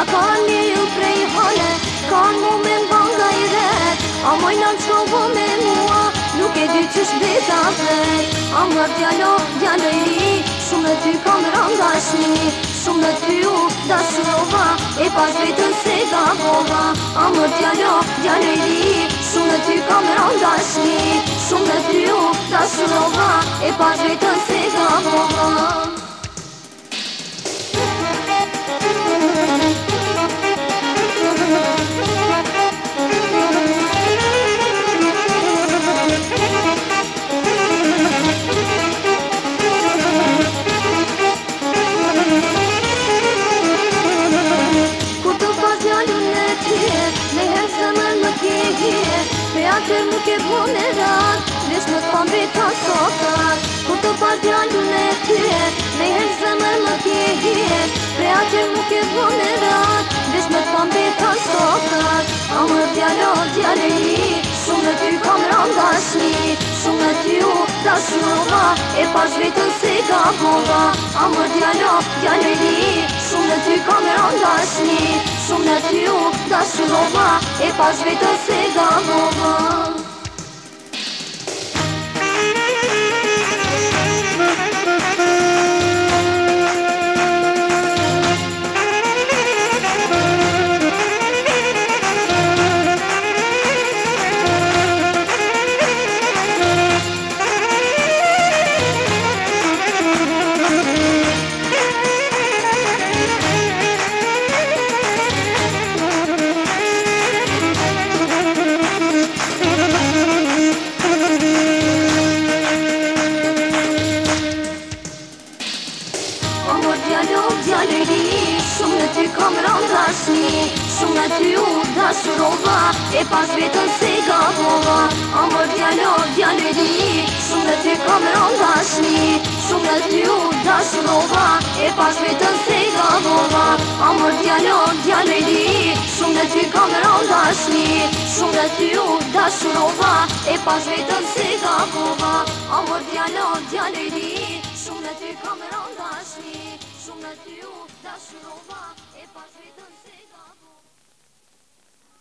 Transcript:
Ja ka liju prej hale Ka mu me mba nga i dhe A moj nga shkobo me mua Nuk e dy qësh beta dhe A mërë djallo, djallo i Shumë dhe ty kam randa shmi Shumë dhe ty u da shrova E pas vetën se ga bova A mërë djallo, djallo i Shumë dhe ty kam randa shmi Shumë dhe ty u da shrova E pas vetën se ga bova nuk e bune rar Vesh më të pambe ta sokar Kur të pas djallu Me i hen zëmër më tje hirë Pre atër të pambe ta sokar A më djallo djallë i Su me u tashnova E pas vetën se ka bova A më djallo djallë i Su me ty u dashilova E pas vetë se gamova kom rëndashmi Shumë nga ty u dashurova E pas vetën se gabova A më djallo, djallo di Shumë nga ty kom rëndashmi Shumë nga ty u dashurova E pas vetën se gabova A më djallo, djallo di Shumë nga ty kom rëndashmi Shumë nga E pas vetën se gabova A më djallo, djallo di Shumë nga ty kom syu dashrova e pas viton se do